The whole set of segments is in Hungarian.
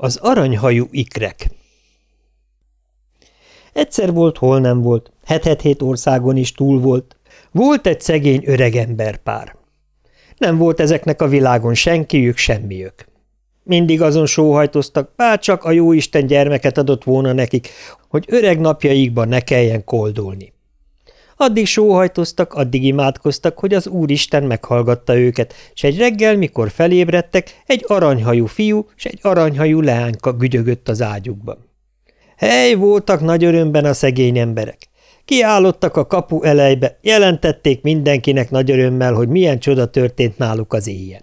Az aranyhajú ikrek Egyszer volt, hol nem volt, hetet-hét országon is túl volt. Volt egy szegény öregemberpár. Nem volt ezeknek a világon senkiük, semmiük. Mindig azon sóhajtoztak, bárcsak a jóisten gyermeket adott volna nekik, hogy öreg napjaikban ne kelljen koldulni. Addig sóhajtoztak, addig imádkoztak, hogy az Úristen meghallgatta őket, és egy reggel, mikor felébredtek, egy aranyhajú fiú és egy aranyhajú leányka gügyögött az ágyukban. Hely voltak nagy örömben a szegény emberek. Kiállottak a kapu elejbe, jelentették mindenkinek nagy örömmel, hogy milyen csoda történt náluk az éjjel.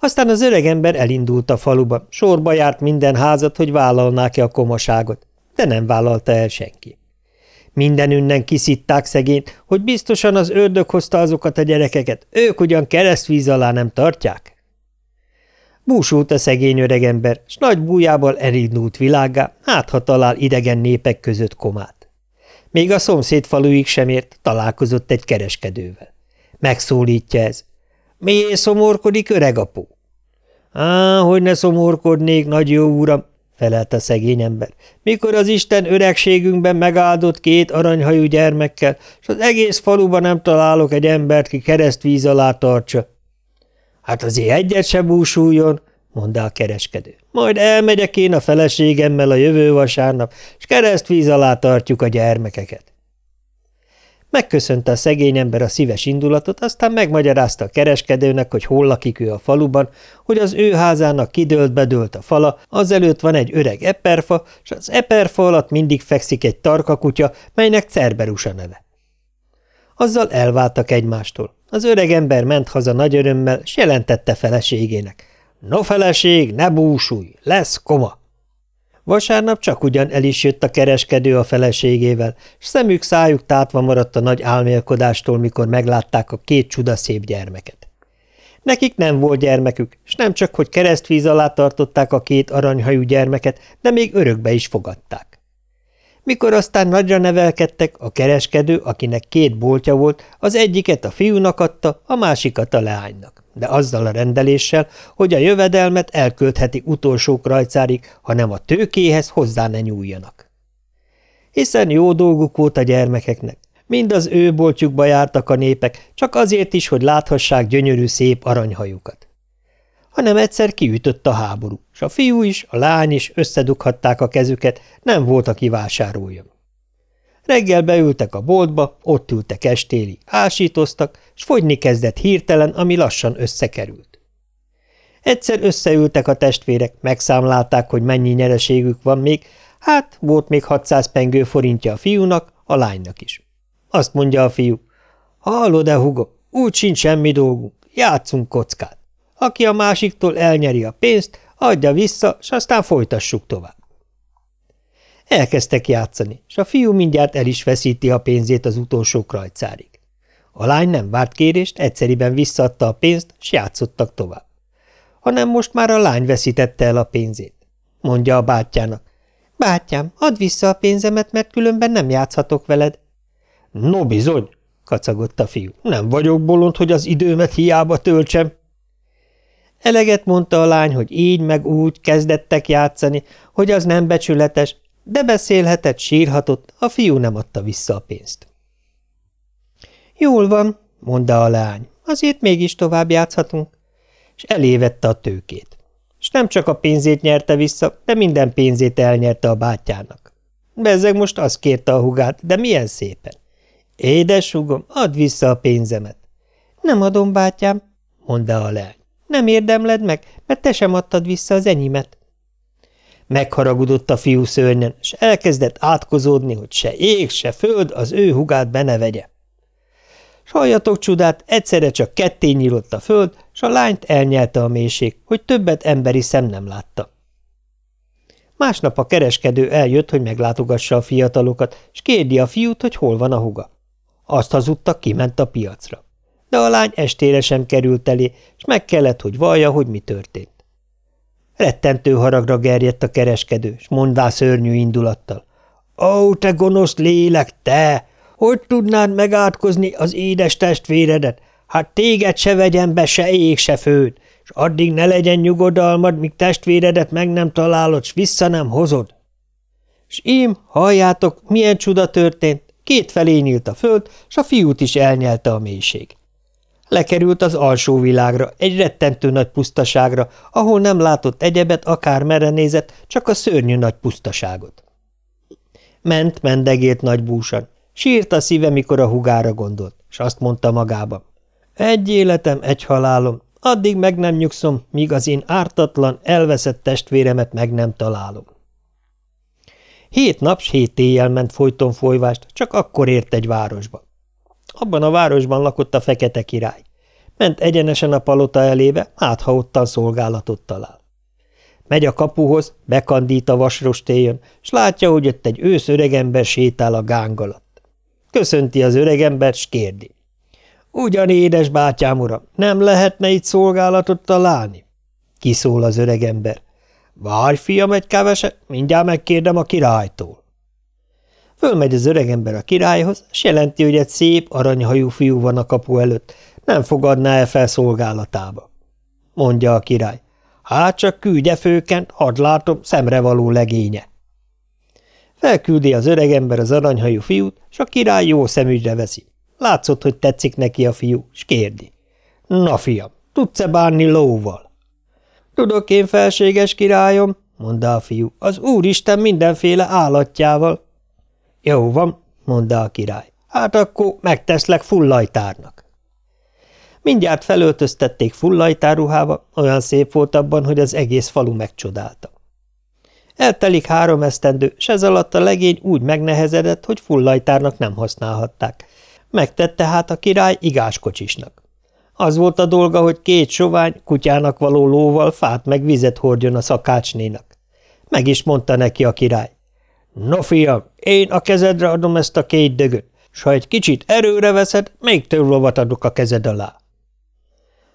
Aztán az öregember elindult a faluba, sorba járt minden házat, hogy vállalnák-e a komaságot, de nem vállalta el senki. Minden ünnen kiszitták szegényt, hogy biztosan az ördög hozta azokat a gyerekeket, ők ugyan keresztvíz alá nem tartják. Búsult a szegény öregember, s nagy bújából elindult világá, hát ha talál idegen népek között komát. Még a szomszéd faluig sem ért, találkozott egy kereskedővel. Megszólítja ez. – Miért szomorkodik, öregapu? – Á, hogy ne szomorkodnék, nagy jó uram, felelt a szegény ember. Mikor az Isten öregségünkben megáldott két aranyhajú gyermekkel, és az egész faluban nem találok egy embert, ki keresztvíz alá tartsa. Hát azért egyet se búsuljon, mondta a kereskedő. Majd elmegyek én a feleségemmel a jövő vasárnap, és keresztvíz alá tartjuk a gyermekeket. Megköszönte a szegény ember a szíves indulatot, aztán megmagyarázta a kereskedőnek, hogy hol lakik ő a faluban, hogy az ő házának kidőlt-bedőlt a fala, azelőtt van egy öreg eperfa, és az eperfa alatt mindig fekszik egy tarka kutya, melynek Cerberusa neve. Azzal elváltak egymástól. Az öreg ember ment haza nagy örömmel, s jelentette feleségének. No feleség, ne búsulj, lesz koma! Vasárnap csak ugyan el is jött a kereskedő a feleségével, s szemük szájuk tátva maradt a nagy álmélkodástól, mikor meglátták a két csudaszép gyermeket. Nekik nem volt gyermekük, s nem csak, hogy keresztvíz alá tartották a két aranyhajú gyermeket, de még örökbe is fogadták. Mikor aztán nagyra nevelkedtek, a kereskedő, akinek két boltja volt, az egyiket a fiúnak adta, a másikat a leánynak, de azzal a rendeléssel, hogy a jövedelmet elköltheti utolsó krajcárig, hanem a tőkéhez hozzá ne nyúljanak. Hiszen jó dolguk volt a gyermekeknek, mind az ő boltjukba jártak a népek, csak azért is, hogy láthassák gyönyörű szép aranyhajukat hanem egyszer kiütött a háború, és a fiú is, a lány is összedughatták a kezüket, nem volt, aki vásároljon. Reggel beültek a boltba, ott ültek estéli, ásítoztak, s fogyni kezdett hirtelen, ami lassan összekerült. Egyszer összeültek a testvérek, megszámlálták, hogy mennyi nyereségük van még, hát volt még 600 pengő forintja a fiúnak, a lánynak is. Azt mondja a fiú, hallod-e, Hugo, úgy sincs semmi dolgunk, játszunk kockát. Aki a másiktól elnyeri a pénzt, adja vissza, s aztán folytassuk tovább. Elkezdtek játszani, és a fiú mindjárt el is veszíti a pénzét az utolsó krajcárig. A lány nem várt kérést, egyszeriben visszaadta a pénzt, s játszottak tovább. Hanem most már a lány veszítette el a pénzét. Mondja a bátyjának. Bátyám, add vissza a pénzemet, mert különben nem játszhatok veled. No bizony, kacagott a fiú. Nem vagyok bolond, hogy az időmet hiába töltsem. Eleget mondta a lány, hogy így meg úgy kezdettek játszani, hogy az nem becsületes, de beszélhetett, sírhatott, a fiú nem adta vissza a pénzt. Jól van, mondta a lány, azért mégis tovább játszhatunk, és elévette a tőkét. És nem csak a pénzét nyerte vissza, de minden pénzét elnyerte a bátyának. Bezzeg most azt kérte a hugát, de milyen szépen. Édes hugom, add vissza a pénzemet. Nem adom, bátyám, mondta a lány. Nem érdemled meg, mert te sem adtad vissza az enyémet. Megharagudott a fiú szörnyen, és elkezdett átkozódni, hogy se ég, se föld az ő hugát benevegye. S halljatok csodát, egyszerre csak ketté nyílott a föld, s a lányt elnyelte a mélység, hogy többet emberi szem nem látta. Másnap a kereskedő eljött, hogy meglátogassa a fiatalokat, és kérdi a fiút, hogy hol van a huga. Azt hazudta, kiment a piacra de a lány estére sem került elé, és meg kellett, hogy vallja, hogy mi történt. Rettentő haragra gerjedt a kereskedő, s mondá szörnyű indulattal. – Ó, te gonosz lélek, te! Hogy tudnád megátkozni az édes testvéredet? Hát téged se vegyen be se ég, se főd, s addig ne legyen nyugodalmad, míg testvéredet meg nem találod, s vissza nem hozod. S ím, halljátok, milyen csuda történt, két felé nyílt a föld, s a fiút is elnyelte a mélység. Lekerült az alsó világra, egy rettentő nagy pusztaságra, ahol nem látott egyebet, akár mere nézett, csak a szörnyű nagy pusztaságot. Ment, mendegélt nagy búsan. Sírt a szíve, mikor a hugára gondolt, és azt mondta magában. Egy életem, egy halálom, addig meg nem nyugszom, míg az én ártatlan, elveszett testvéremet meg nem találom. Hét nap s hét éjjel ment folyton folyvást, csak akkor ért egy városba. Abban a városban lakott a fekete király. Ment egyenesen a palota elébe, hát ha ottan szolgálatot talál. Megy a kapuhoz, bekandít a vasrostéjön, s látja, hogy ott egy ősz öregember sétál a gáng alatt. Köszönti az öregember, s kérdi. Ugyan, édes bátyám uram, nem lehetne itt szolgálatot találni? Kiszól az öregember. Várj, fiam, egy keveset, mindjárt megkérdem a királytól. Fölmegy az öregember a királyhoz, s jelenti, hogy egy szép, aranyhajú fiú van a kapu előtt, nem fogadná el fel szolgálatába. Mondja a király. Hát csak küldje főkent, hadd látom, szemrevaló legénye. Felküldi az öregember az aranyhajú fiút, s a király jó szemügyre veszi. Látszott, hogy tetszik neki a fiú, s kérdi. Na, fiam, tudsz-e bánni lóval? Tudok én, felséges királyom, mondta a fiú, az úristen mindenféle állatjával. Jó van, mondta a király, hát akkor megteszlek fullajtárnak. Mindjárt felöltöztették fullajtáruhába, olyan szép volt abban, hogy az egész falu megcsodálta. Eltelik három esztendő, s ez alatt a legény úgy megnehezedett, hogy fullajtárnak nem használhatták. Megtette hát a király igáskocsisnak. Az volt a dolga, hogy két sovány, kutyának való lóval fát meg vizet hordjon a szakácsnénak. Meg is mondta neki a király. No, fiam, én a kezedre adom ezt a két dögöt, s ha egy kicsit erőre veszed, még több lovat adok a kezed alá.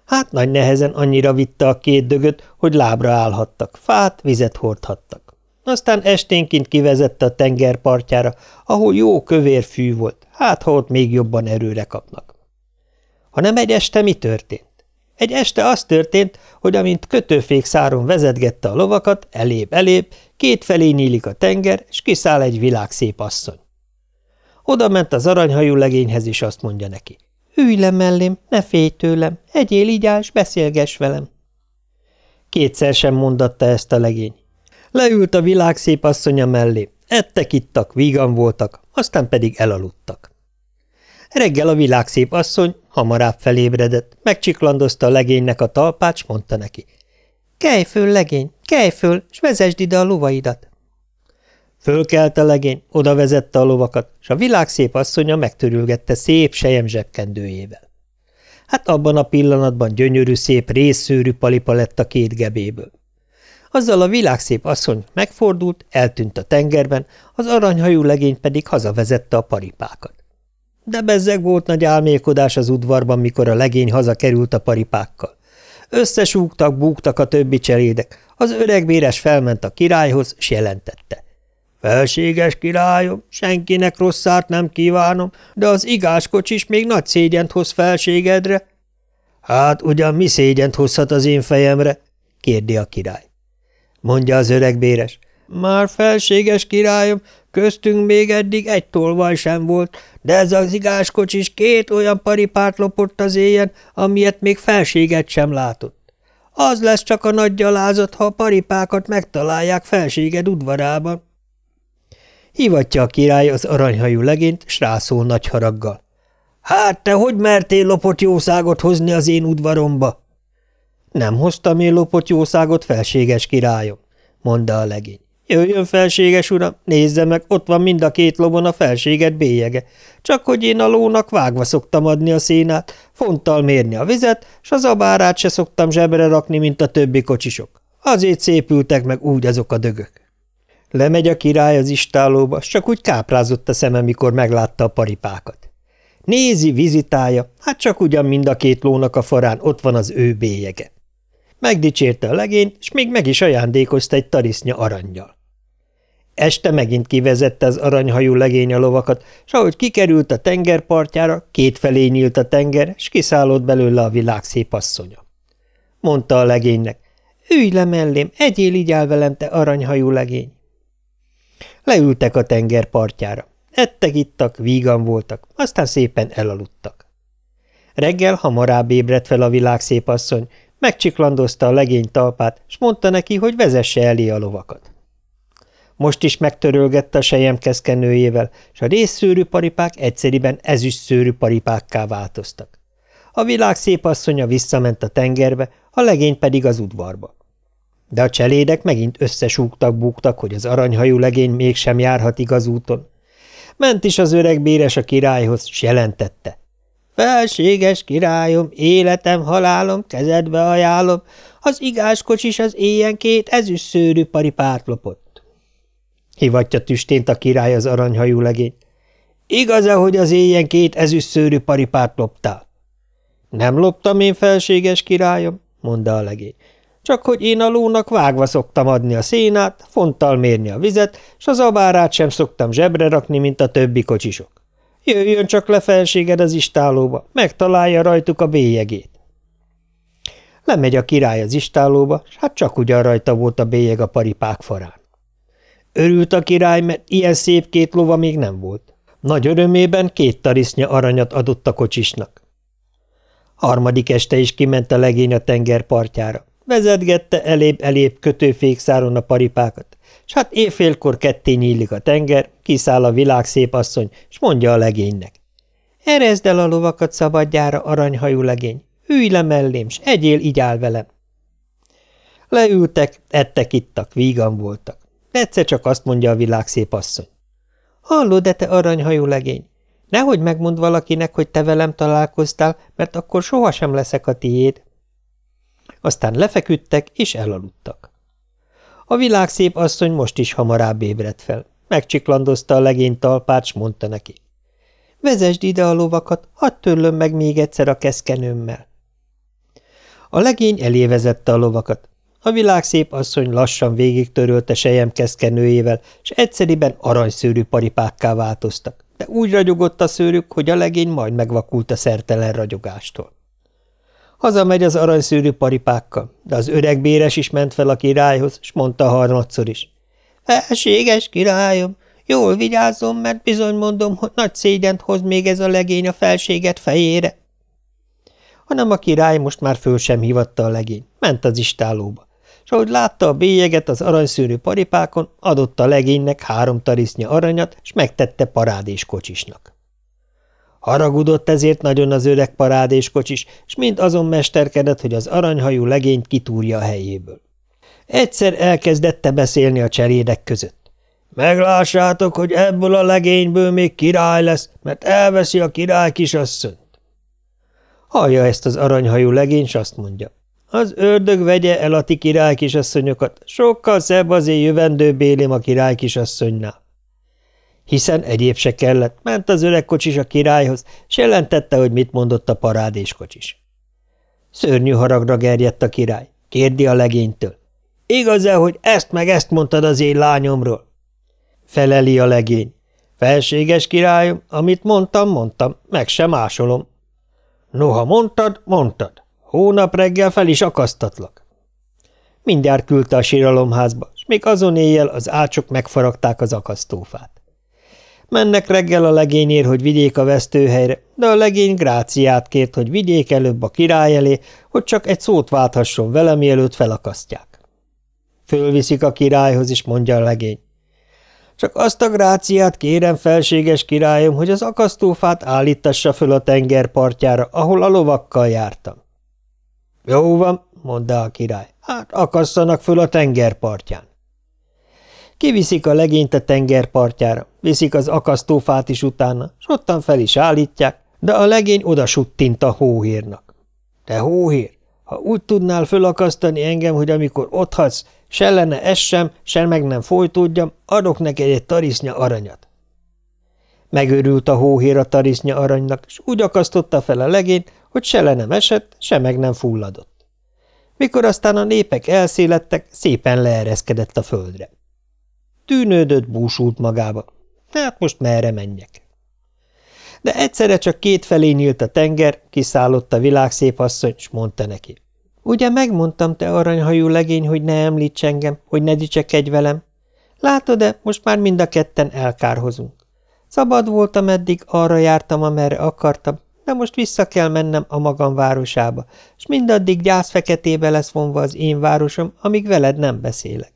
Hát nagy nehezen annyira vitte a két dögöt, hogy lábra állhattak, fát, vizet hordhattak. Aztán esténként kivezette a tengerpartjára, ahol jó kövér fű volt, hát ha ott még jobban erőre kapnak. Hanem egy este mi történt? Egy este az történt, hogy amint kötőfék száron vezetgette a lovakat, elébb-elébb, felé nyílik a tenger, és kiszáll egy világszép asszony. Oda ment az aranyhajú legényhez, és azt mondja neki. Ülj le mellém, ne félj tőlem, egyél így állsz, beszélgess velem. Kétszer sem mondatta ezt a legény. Leült a világszép asszonya mellé, ettek, ittak, vígan voltak, aztán pedig elaludtak. Reggel a világszép asszony hamarabb felébredett, megcsiklandozta a legénynek a talpát, s mondta neki. Kelj föl, legény, kelj föl, s vezesd ide a lovaidat. Fölkelt a legény, oda vezette a lovakat, s a világszép asszonya megtörülgette szép sejem zsebkendőjével. Hát abban a pillanatban gyönyörű szép részszőrű palipa lett a két gebéből. Azzal a világszép asszony megfordult, eltűnt a tengerben, az aranyhajú legény pedig hazavezette a paripákat. De bezzeg volt nagy álmélkodás az udvarban, mikor a legény hazakerült a paripákkal. Összesúgtak, búgtak a többi cselédek, az öregbéres felment a királyhoz, s jelentette. Felséges királyom, senkinek rosszát nem kívánom, de az igáskocsis még nagy szégyent hoz felségedre. Hát ugyan mi szégyent hozhat az én fejemre? kérdi a király. Mondja az öregbéres. Már felséges királyom, köztünk még eddig egy tolvaj sem volt, de ez az igáskocsis két olyan paripát lopott az éjjel, amilyet még felséget sem látott. Az lesz csak a nagy gyalázat, ha a paripákat megtalálják felséged udvarában. Hivatja a király az aranyhajú legényt, s rászól nagy haraggal. Hát te hogy mertél lopott jószágot hozni az én udvaromba? Nem hoztam én lopott jószágot, felséges királyom, mondta a legény. Jöjjön, felséges uram, nézze meg, ott van mind a két lobon a felséget bélyege. Csak hogy én a lónak vágva szoktam adni a szénát, fonttal mérni a vizet, s az abárát se szoktam zsebre rakni, mint a többi kocsisok. Azért szépültek meg úgy azok a dögök. Lemegy a király az istálóba, csak úgy káprázott a szeme, mikor meglátta a paripákat. Nézi, vizitálja, hát csak ugyan mind a két lónak a farán ott van az ő bélyege. Megdicsérte a legényt, és még meg is ajándékozta egy tarisznya aranyjal. Este megint kivezette az aranyhajú legény a lovakat, s ahogy kikerült a tengerpartjára, kétfelé nyílt a tenger, s kiszállott belőle a világ szép asszonya. mondta a legénynek. Ülj le mellém, egyél így áll velem, te aranyhajú legény. Leültek a tenger partjára. Ettek, ittak, vígan voltak, aztán szépen elaludtak. Reggel hamarabb ébredt fel a világ szép asszony, megcsiklandozta a legény talpát, s mondta neki, hogy vezesse elé a lovakat. Most is megtörölgette a sejem keszkenőjével, s a részszőrű paripák egyszeriben ezüst szőrű paripákká változtak. A világ szép asszonya visszament a tengerbe, a legény pedig az udvarba. De a cselédek megint összesúgtak-búgtak, hogy az aranyhajú legény mégsem járhat igaz úton. Ment is az öreg béres a királyhoz, s jelentette. Felséges királyom, életem, halálom, kezedbe ajánlom, az igáskocsis az éjjel két ezüst szőrű paripát lopott. Hivatja tüstént a király az aranyhajú legényt. Igaz-e, hogy az éjjel két ezüst szőrű paripát loptál? Nem loptam én, felséges királyom, mondta a legény. Csak hogy én a lónak vágva szoktam adni a szénát, fonttal mérni a vizet, s az abárát sem szoktam zsebre rakni, mint a többi kocsisok. Jöjjön csak le felséged az istálóba, megtalálja rajtuk a bélyegét. Lemegy a király az istálóba, s hát csak ugyan rajta volt a bélyeg a paripák farán. Örült a király, mert ilyen szép két lova még nem volt. Nagy örömében két tarisznya aranyat adott a kocsisnak. Harmadik este is kiment a legény a tenger partjára. Vezetgette elébb-elébb kötőfékszáron a paripákat, s hát évfélkor ketté nyílik a tenger, kiszáll a világ szép asszony, s mondja a legénynek. Erezd el a lovakat szabadjára, aranyhajú legény, ülj le mellém, s egyél így áll velem. Leültek, ettek, ittak, vígan voltak. Egyszer csak azt mondja a világ szép asszony. Hallod-e te aranyhajú legény? Nehogy megmond valakinek, hogy te velem találkoztál, mert akkor sohasem leszek a tiéd. Aztán lefeküdtek és elaludtak. A világ szép asszony most is hamarabb ébredt fel. Megcsiklandozta a legény talpát, s mondta neki. Vezesd ide a lovakat, hadd törlöm meg még egyszer a keszkenőmmel. A legény elévezette a lovakat. A világ szép asszony lassan végig törölte sejem keszkenőjével, s egyszeriben aranyszőrű paripákká változtak, de úgy ragyogott a szőrük, hogy a legény majd megvakult a szertelen ragyogástól. Hazamegy az aranyszűrű paripákkal, de az öreg béres is ment fel a királyhoz, s mondta harmadszor is. Felséges királyom, jól vigyázzom, mert bizony mondom, hogy nagy szégyent hoz még ez a legény a felséget fejére. Hanem a király most már föl sem hívatta a legény, ment az istálóba, és ahogy látta a bélyeget az aranyszűrű paripákon, adott a legénynek három tarisznya aranyat, és megtette parádés kocsisnak. Haragudott ezért nagyon az öreg parádéskocsis, s mind azon mesterkedett, hogy az aranyhajú legényt kitúrja a helyéből. Egyszer elkezdette beszélni a cserédek között. Meglássátok, hogy ebből a legényből még király lesz, mert elveszi a király kisasszonyt. Hallja ezt az aranyhajú legény, s azt mondja. Az ördög vegye el a ti király kisasszonyokat, sokkal szebb az én jövendő bélém a király kisasszonynál hiszen egyéb se kellett, ment az öreg kocsis a királyhoz, s jelentette, hogy mit mondott a parádéskocsis. Szörnyű haragra gerjedt a király, kérdi a legénytől. Igaz-e, hogy ezt meg ezt mondtad az én lányomról? Feleli a legény. Felséges királyom, amit mondtam, mondtam, meg sem másolom. Noha mondtad, mondtad. Hónap reggel fel is akasztatlak. Mindjárt küldte a síralomházba, és még azon éjjel az ácsok megfaragták az akasztófát. Mennek reggel a legényért, hogy vigyék a vesztőhelyre, de a legény gráciát kért, hogy vigyék előbb a király elé, hogy csak egy szót válthasson vele, mielőtt felakasztják. Fölviszik a királyhoz, is mondja a legény. Csak azt a gráciát kérem, felséges királyom, hogy az akasztófát állítassa föl a tengerpartjára, ahol a lovakkal jártam. Jó van, mondta a király, hát akasszanak föl a tengerpartján. Kiviszik a legényt a tengerpartjára, viszik az akasztófát is utána, s ottan fel is állítják, de a legény oda suttint a hóhírnak. Te hóhír, ha úgy tudnál fölakasztani engem, hogy amikor otthagysz, se lenne ez sem, se meg nem folytódjam, adok neked egy tarisznya aranyat. Megörült a hóhér a tarisznya aranynak, és úgy akasztotta fel a legényt, hogy se le nem esett, se meg nem fulladott. Mikor aztán a népek elszélettek, szépen leereszkedett a földre. Tűnődött, búsult magába. Hát most merre menjek? De egyszerre csak két felé nyílt a tenger, kiszállott a világszép asszony, s mondta neki. Ugye megmondtam, te aranyhajú legény, hogy ne említs engem, hogy ne dicsekedj velem? Látod-e, most már mind a ketten elkárhozunk. Szabad voltam eddig, arra jártam, amerre akartam, de most vissza kell mennem a magam városába, és mindaddig gyász feketébe lesz vonva az én városom, amíg veled nem beszélek.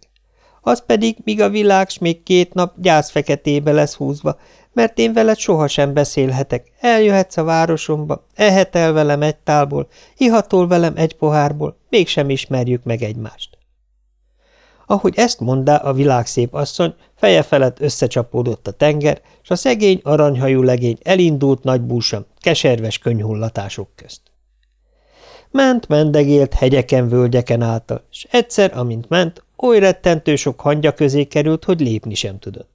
Az pedig, míg a világ s még két nap gyász feketébe lesz húzva, mert én veled sohasem beszélhetek. Eljöhetsz a városomba, ehetel velem egy tálból, ihatol velem egy pohárból, mégsem ismerjük meg egymást. Ahogy ezt mondá a világszép asszony, feje felett összecsapódott a tenger, és a szegény aranyhajú legény elindult nagy búsam, keserves könyhullatások közt. Ment, mendegélt, hegyeken, völgyeken által, és egyszer, amint ment, oly rettentő sok hangya közé került, hogy lépni sem tudott.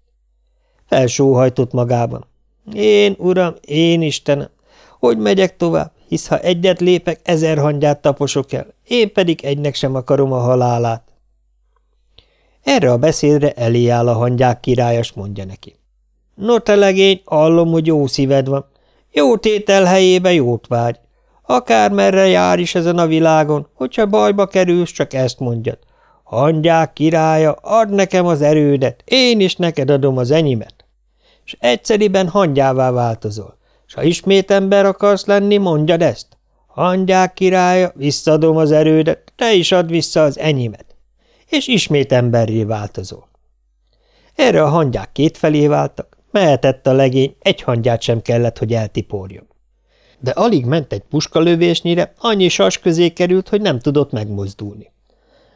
Felsóhajtott magában. Én, uram, én Istenem, hogy megyek tovább, hisz ha egyet lépek, ezer hangyát taposok el, én pedig egynek sem akarom a halálát. Erre a beszédre elé áll a hangyák királyas, mondja neki. No, te legény, hallom, hogy jó szíved van. Jó tétel helyébe jót várj. Akármerre jár is ezen a világon, hogyha bajba kerülsz, csak ezt mondjad. Hangyák királya, add nekem az erődet, én is neked adom az enyémet és egyszeriben hangyává változol. S ha ismét ember akarsz lenni, mondjad ezt. Hangyák királya, visszadom az erődet, te is add vissza az enyémet. És ismét emberré változol. Erre a hangyák kétfelé váltak, mehetett a legény, egy hangyát sem kellett, hogy eltiporjon. De alig ment egy puskalövésnyire, annyi sas közé került, hogy nem tudott megmozdulni.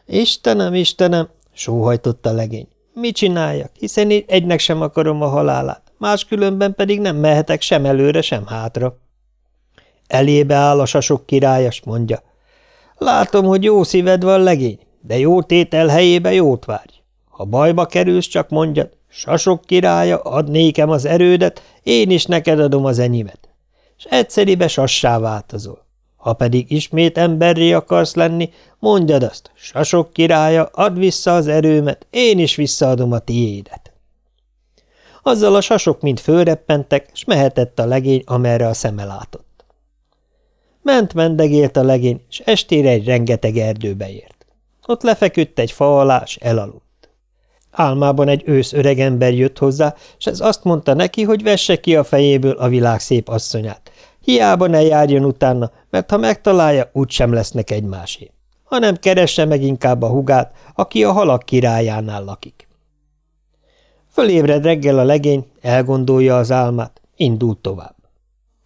Istenem, Istenem, sóhajtott a legény. Mit csináljak, hiszen én egynek sem akarom a halálát, máskülönben pedig nem mehetek sem előre, sem hátra. Elébe áll a sasok királyas, mondja. Látom, hogy jó szíved van, legény, de jó tétel helyébe jót várj. Ha bajba kerülsz, csak mondjad, sasok királya, ad nékem az erődet, én is neked adom az enyémet. És egyszeribe sassá változol. Ha pedig ismét emberré akarsz lenni, mondjad azt, sasok királya, add vissza az erőmet, én is visszaadom a tiédet. Azzal a sasok mind fölreppentek, s mehetett a legény, amerre a szeme látott. Ment mendegélt a legény, s estére egy rengeteg erdőbe ért. Ott lefeküdt egy fa alá, s elaludt. Álmában egy ősz öregember jött hozzá, s ez azt mondta neki, hogy vesse ki a fejéből a világ szép asszonyát, Hiába ne járjon utána, mert ha megtalálja, úgysem lesznek egymásé, hanem keresse meg inkább a hugát, aki a halak királyánál lakik. Fölébred reggel a legény, elgondolja az álmát, indult tovább.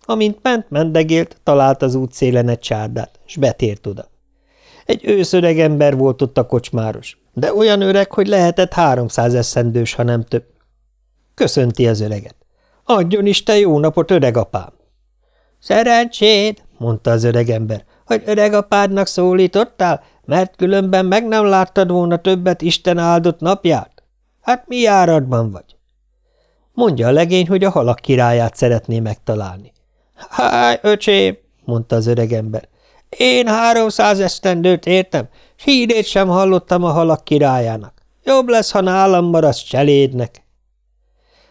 Amint ment, mendegélt, talált az útszélen egy csárdát, s betért oda. Egy őszöreg ember volt ott a kocsmáros, de olyan öreg, hogy lehetett háromszáz eszendős, ha nem több. Köszönti az öreget. Adjon Isten jó napot, öreg apám! Szerencséd, mondta az öregember, hogy öregapádnak szólítottál, mert különben meg nem láttad volna többet Isten áldott napját? Hát mi járatban vagy? Mondja a legény, hogy a halak királyát szeretné megtalálni. Háj, öcsém, mondta az öregember, én háromszáz esztendőt értem, s hírét sem hallottam a halak királyának. Jobb lesz, ha nálam maradsz cselédnek.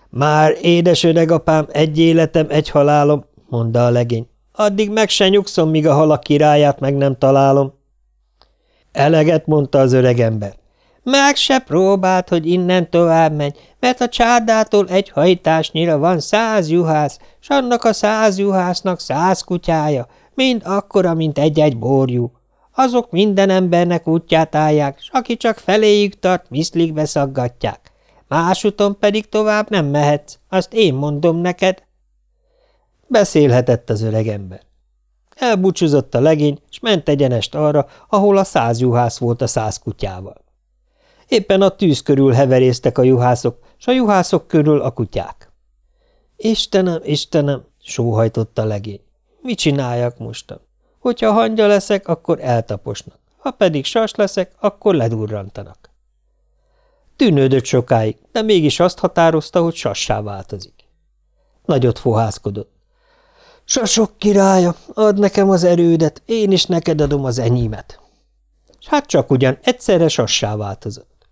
Már édes öregapám, egy életem, egy halálom, mondta a legény. Addig meg se nyugszom, míg a halak királyát meg nem találom. Eleget mondta az öregember. Meg se próbált, hogy innen tovább menj, mert a csárdától egy hajtásnyira van száz juhász, s annak a száz juhásznak száz kutyája, mind akkora, mint egy-egy borjú. Azok minden embernek útját állják, s aki csak feléjük tart, miszlig beszaggatják. Másuton pedig tovább nem mehetsz, azt én mondom neked. Beszélhetett az öregember. Elbúcsúzott a legény, és ment egyenest arra, ahol a száz juhász volt a száz kutyával. Éppen a tűz körül heverésztek a juhászok, s a juhászok körül a kutyák. Istenem, Istenem, sóhajtott a legény. Mit csináljak mostan? Hogyha hangya leszek, akkor eltaposnak, ha pedig sas leszek, akkor ledurrantanak. Tűnődött sokáig, de mégis azt határozta, hogy sassá változik. Nagyot fohászkodott. Sasok királya, add nekem az erődet, én is neked adom az enyémet. S hát csak ugyan egyszerre sassá változott.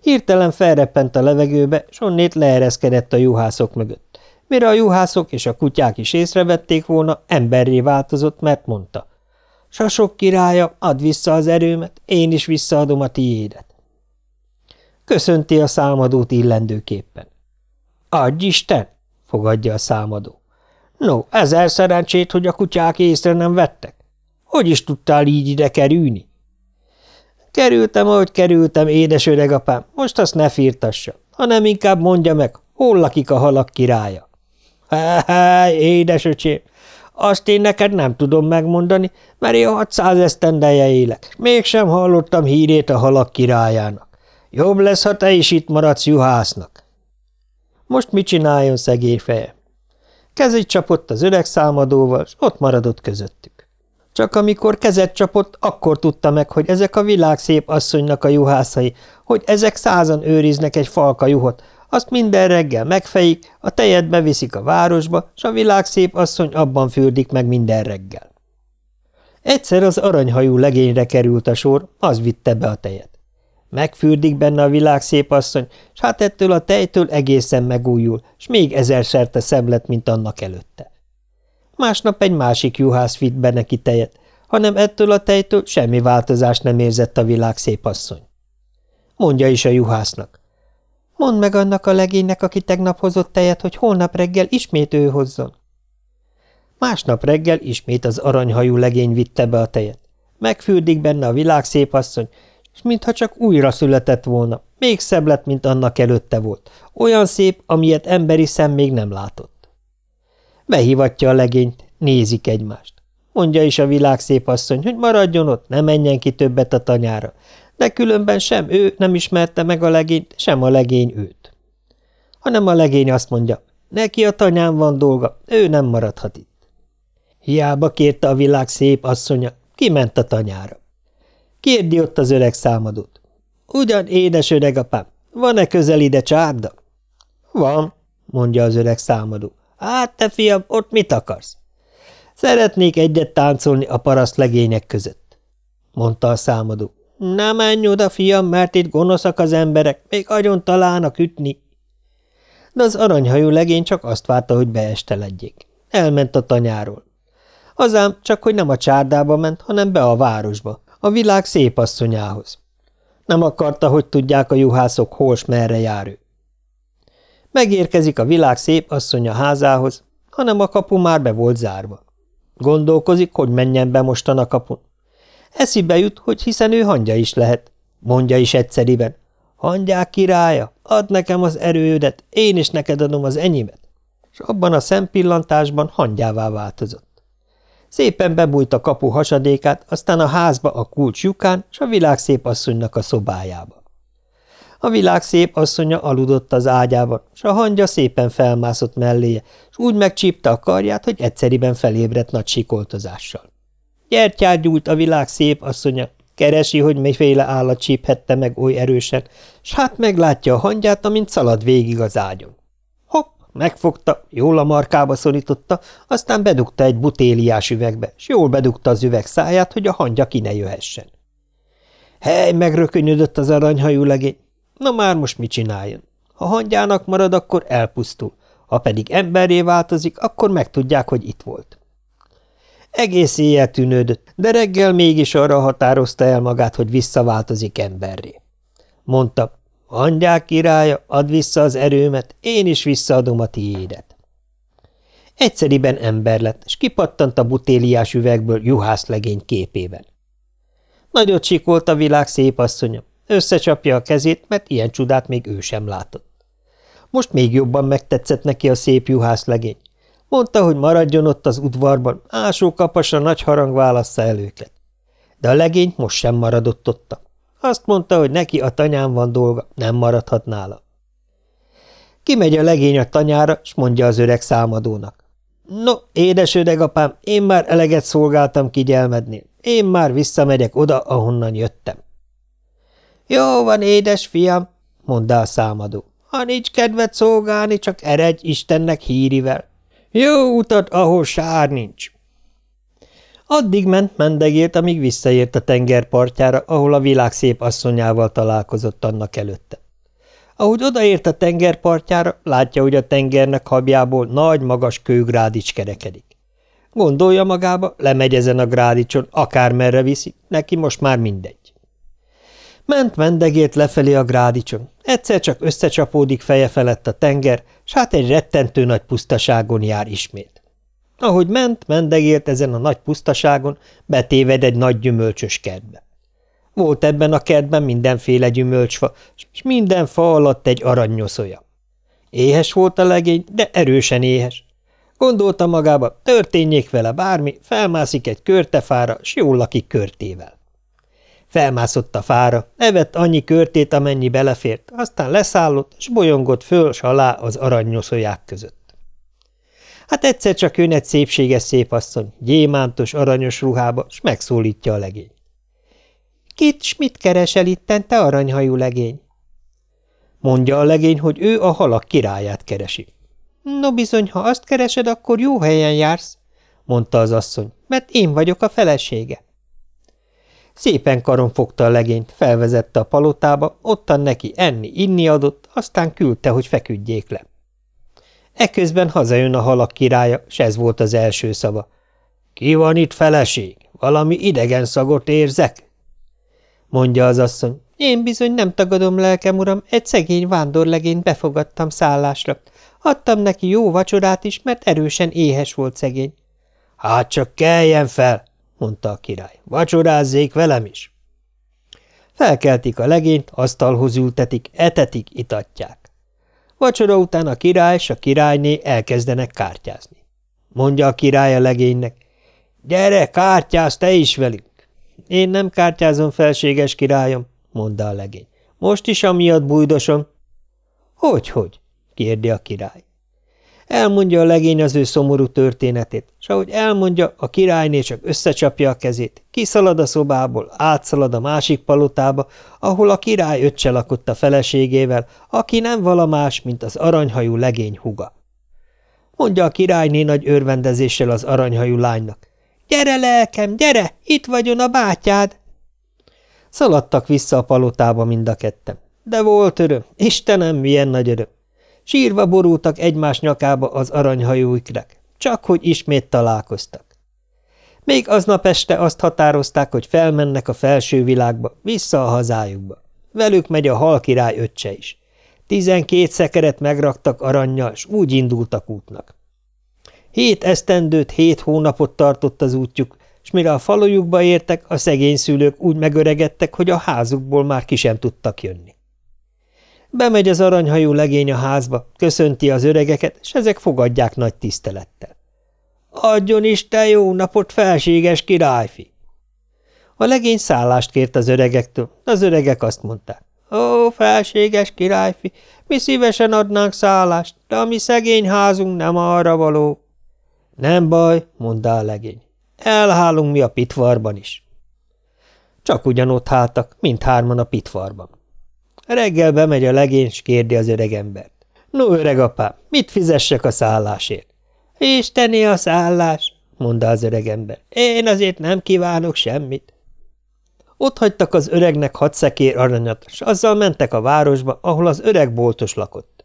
Hirtelen felreppent a levegőbe, s onnét leereszkedett a juhászok mögött. Mire a juhászok és a kutyák is észrevették volna, emberré változott, mert mondta. Sasok királya, add vissza az erőmet, én is visszaadom a tiédet. Köszönti a számadót illendőképpen. Adj Isten! fogadja a számadó. No, ezer szerencsét, hogy a kutyák észre nem vettek. Hogy is tudtál így ide kerülni? Kerültem, ahogy kerültem, édes öregapám, most azt ne firtassa, hanem inkább mondja meg, hol lakik a halak királya. Há, édes öcsém, azt én neked nem tudom megmondani, mert én 600 esztendeje élek, mégsem hallottam hírét a halak királyának. Jobb lesz, ha te is itt maradsz juhásznak. Most mit csináljon szegély feje? Kezét csapott az öreg számadóval, s ott maradott közöttük. Csak amikor kezet csapott, akkor tudta meg, hogy ezek a világ szép asszonynak a juhászai, hogy ezek százan őriznek egy falka juhot, azt minden reggel megfejik, a tejet beviszik a városba, s a világ szép asszony abban fürdik meg minden reggel. Egyszer az aranyhajú legényre került a sor, az vitte be a tejet. Megfürdik benne a világ szép asszony, s hát ettől a tejtől egészen megújul, s még ezer serte szebb lett, mint annak előtte. Másnap egy másik juhász vitt be neki tejet, hanem ettől a tejtől semmi változást nem érzett a világ szép asszony. Mondja is a juhásznak. Mondd meg annak a legénynek, aki tegnap hozott tejet, hogy holnap reggel ismét ő hozzon. Másnap reggel ismét az aranyhajú legény vitte be a tejet. Megfürdik benne a világ szép asszony, és mintha csak újra született volna, még szebb lett, mint annak előtte volt. Olyan szép, amilyet emberi szem még nem látott. Behívatja a legényt, nézik egymást. Mondja is a világ szép asszony, hogy maradjon ott, ne menjen ki többet a tanyára, de különben sem ő nem ismerte meg a legényt, sem a legény őt. Hanem a legény azt mondja, neki a tanyán van dolga, ő nem maradhat itt. Hiába kérte a világ szép asszonya, kiment a tanyára. Kérdi ott az öreg számadót. Ugyan, édes öregapám, van-e közel ide csárda? Van, mondja az öreg számadó. Hát, te fiam, ott mit akarsz? Szeretnék egyet táncolni a paraszt legények között, mondta a számadó. Ne menj oda, fiam, mert itt gonoszak az emberek, még agyon találnak ütni. De az aranyhajú legény csak azt várta, hogy beesteledjék. Elment a tanyáról. Azám csak, hogy nem a csárdába ment, hanem be a városba, a világ szép asszonyához. Nem akarta, hogy tudják a juhászok, hol s merre jár ő. Megérkezik a világ szép asszonya házához, hanem a kapu már be volt zárva. Gondolkozik, hogy menjen be mostan a kapun. Eszibe jut, hogy hiszen ő hangya is lehet. Mondja is egyszeriben. Hangyák királya, add nekem az erődet, én is neked adom az enyémet. És abban a szempillantásban hangyává változott. Szépen bebújt a kapu hasadékát, aztán a házba a kulcs lyukán, s a világ asszonynak a szobájába. A világ asszonya aludott az ágyában, s a hangya szépen felmászott melléje, s úgy megcsípte a karját, hogy egyszeriben felébredt nagy sikoltozással. Gyertyát gyújt a világ asszonya, keresi, hogy miféle állat csíphette meg oly erősen, s hát meglátja a hangyát, amint szalad végig az ágyon. Megfogta, jól a markába szorította, aztán bedugta egy butéliás üvegbe, s jól bedugta az üveg száját, hogy a hangya ki ne jöhessen. Hely, megrökönyödött az aranyhajú legény. Na már most mit csináljon? Ha hangyának marad, akkor elpusztul. Ha pedig emberré változik, akkor megtudják, hogy itt volt. Egész éjjel tűnődött, de reggel mégis arra határozta el magát, hogy visszaváltozik emberré. Mondta, Hangyák királya, add vissza az erőmet, én is visszaadom a tiédet. Egyszeriben ember lett, és kipattant a butéliás üvegből juhászlegény képében. Nagyot sikolt a világ szép asszonya, összecsapja a kezét, mert ilyen csodát még ő sem látott. Most még jobban megtetszett neki a szép juhászlegény. Mondta, hogy maradjon ott az udvarban, ásókapasra nagy harang válassza el. De a legény most sem maradott otta. Azt mondta, hogy neki a tanyán van dolga, nem maradhat nála. Kimegy a legény a tanyára, s mondja az öreg számadónak. No, édes öregapám, én már eleget szolgáltam kigyelmednél. Én már visszamegyek oda, ahonnan jöttem. Jó van, édes fiam, mondta a számadó. Ha nincs kedved szolgálni, csak eredj Istennek hírivel. Jó utat, ahol sár nincs. Addig ment mendegért, amíg visszaért a tengerpartjára, ahol a világ szép asszonyával találkozott annak előtte. Ahogy odaért a tengerpartjára, látja, hogy a tengernek habjából nagy, magas kőgrádics kerekedik. Gondolja magába, lemegy ezen a grádicson, akármerre viszi, neki most már mindegy. Ment mendegért lefelé a grádicson, egyszer csak összecsapódik feje felett a tenger, s hát egy rettentő nagy pusztaságon jár ismét. Ahogy ment, mendegért ezen a nagy pusztaságon, betéved egy nagy gyümölcsös kertbe. Volt ebben a kertben mindenféle gyümölcsfa, és minden fa alatt egy aranynyoszolya. Éhes volt a legény, de erősen éhes. Gondolta magába, történjék vele bármi, felmászik egy körtefára, s jól lakik körtével. Felmászott a fára, evett annyi körtét, amennyi belefért, aztán leszállott, s bolyongott föl s alá az aranynyoszóják között. Hát egyszer csak jön egy szépséges szépasszony, gyémántos, aranyos ruhába, s megszólítja a legény. – Kit, s mit keresel itten, te aranyhajú legény? Mondja a legény, hogy ő a halak királyát keresi. – No bizony, ha azt keresed, akkor jó helyen jársz – mondta az asszony, – mert én vagyok a felesége. Szépen karon fogta a legényt, felvezette a palotába, ottan neki enni-inni adott, aztán küldte, hogy feküdjék le. Eközben hazajön a halak királya, s ez volt az első szava. – Ki van itt feleség? Valami idegen szagot érzek? mondja az asszony. Én bizony nem tagadom, lelkem uram, egy szegény vándorlegényt befogadtam szállásra. Adtam neki jó vacsorát is, mert erősen éhes volt szegény. Hát csak keljen fel, mondta a király. Vacsorázzék velem is. Felkeltik a legényt, asztalhoz ültetik, etetik, itatják. Vacsora után a király és a királyné elkezdenek kártyázni. Mondja a király a legénynek, gyere, kártyáz te is velünk. Én nem kártyázom, felséges királyom, mondta a legény. Most is amiatt bújdosom. Hogy, hogy? kérdi a király. Elmondja a legény az ő szomorú történetét, és ahogy elmondja, a királyné csak összecsapja a kezét, kiszalad a szobából, átszalad a másik palotába, ahol a király öccse lakott a feleségével, aki nem vala más, mint az aranyhajú legény huga. Mondja a királyné nagy örvendezéssel az aranyhajú lánynak. – Gyere, lelkem, gyere, itt vagyon a bátyád! Szaladtak vissza a palotába mind a ketten. De volt öröm, Istenem, milyen nagy öröm! Sírva borultak egymás nyakába az aranyhajú ikrek, csak hogy ismét találkoztak. Még aznap este azt határozták, hogy felmennek a felső világba, vissza a hazájukba. Velük megy a halkirály öccse is. Tizenkét szekeret megraktak aranyjal, s úgy indultak útnak. Hét esztendőt, hét hónapot tartott az útjuk, és mire a falujukba értek, a szegény szülők úgy megöregedtek, hogy a házukból már ki sem tudtak jönni. Bemegy az aranyhajú legény a házba, köszönti az öregeket, és ezek fogadják nagy tisztelettel. Adjon Isten jó napot, felséges királyfi! A legény szállást kért az öregektől, az öregek azt mondták. Ó, felséges királyfi, mi szívesen adnánk szállást, de a mi szegény házunk nem arra való. Nem baj, mondta a legény. Elhálunk mi a pitvarban is. Csak ugyanott háltak, mindhárman a pitvarban. Reggel bemegy a legény, s kérdi az öregembert. No, öregapám, mit fizessek a szállásért? Istené a szállás, mondta az öregember. Én azért nem kívánok semmit. Ott hagytak az öregnek hat szekér aranyat, s azzal mentek a városba, ahol az öreg boltos lakott.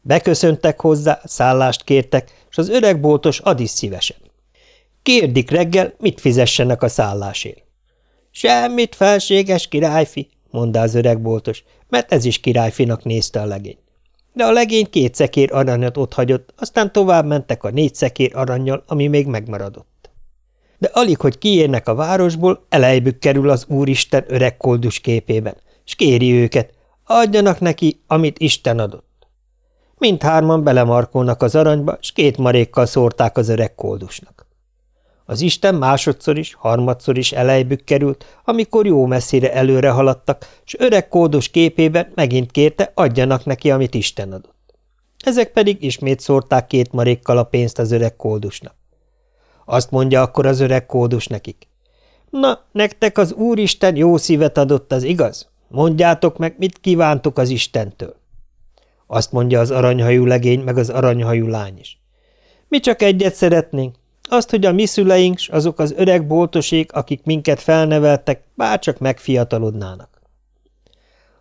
Beköszöntek hozzá, szállást kértek, és az öreg boltos ad is szívesen. Kérdik reggel, mit fizessenek a szállásért. Semmit, felséges királyfi, mondta az öreg boltos, mert ez is királyfinak nézte a legény. De a legény két szekér aranyat ott hagyott, aztán tovább mentek a négy szekér aranyjal, ami még megmaradott. De alig, hogy kiérnek a városból, elejbük kerül az Úristen öreg koldus képében, s kéri őket, adjanak neki, amit Isten adott. Mindhárman belemarkolnak az aranyba, s két marékkal szórták az öreg koldusnak. Az Isten másodszor is, harmadszor is elejbük került, amikor jó messzire előre haladtak, s öreg kódos képében megint kérte, adjanak neki, amit Isten adott. Ezek pedig ismét szórták két marékkal a pénzt az öreg kódusnak. Azt mondja akkor az öreg kódus nekik. Na, nektek az Úristen jó szívet adott, az igaz? Mondjátok meg, mit kívántok az Istentől. Azt mondja az aranyhajú legény, meg az aranyhajú lány is. Mi csak egyet szeretnénk, azt, hogy a mi szüleink, s azok az öreg boltosék, akik minket felneveltek, bárcsak megfiatalodnának.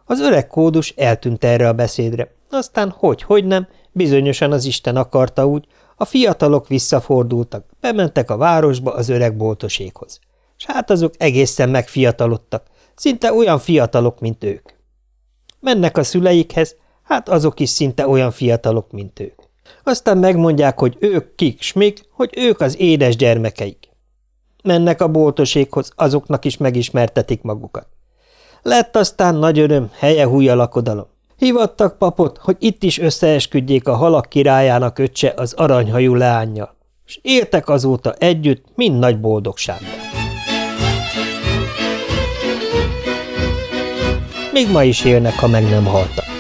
Az öreg kódus eltűnt erre a beszédre, aztán hogy, hogy nem, bizonyosan az Isten akarta úgy, A fiatalok visszafordultak, bementek a városba az öreg boltoséghoz. S hát azok egészen megfiatalodtak, szinte olyan fiatalok, mint ők. Mennek a szüleikhez, hát azok is szinte olyan fiatalok, mint ők. Aztán megmondják, hogy ők kik, s hogy ők az édes gyermekeik. Mennek a boltoséghoz, azoknak is megismertetik magukat. Lett aztán nagy öröm, helye húja lakodalom. Hivattak papot, hogy itt is összeesküdjék a halak királyának öccse az aranyhajú leányjal, és éltek azóta együtt, mind nagy boldogságban. Még ma is élnek, ha meg nem haltak.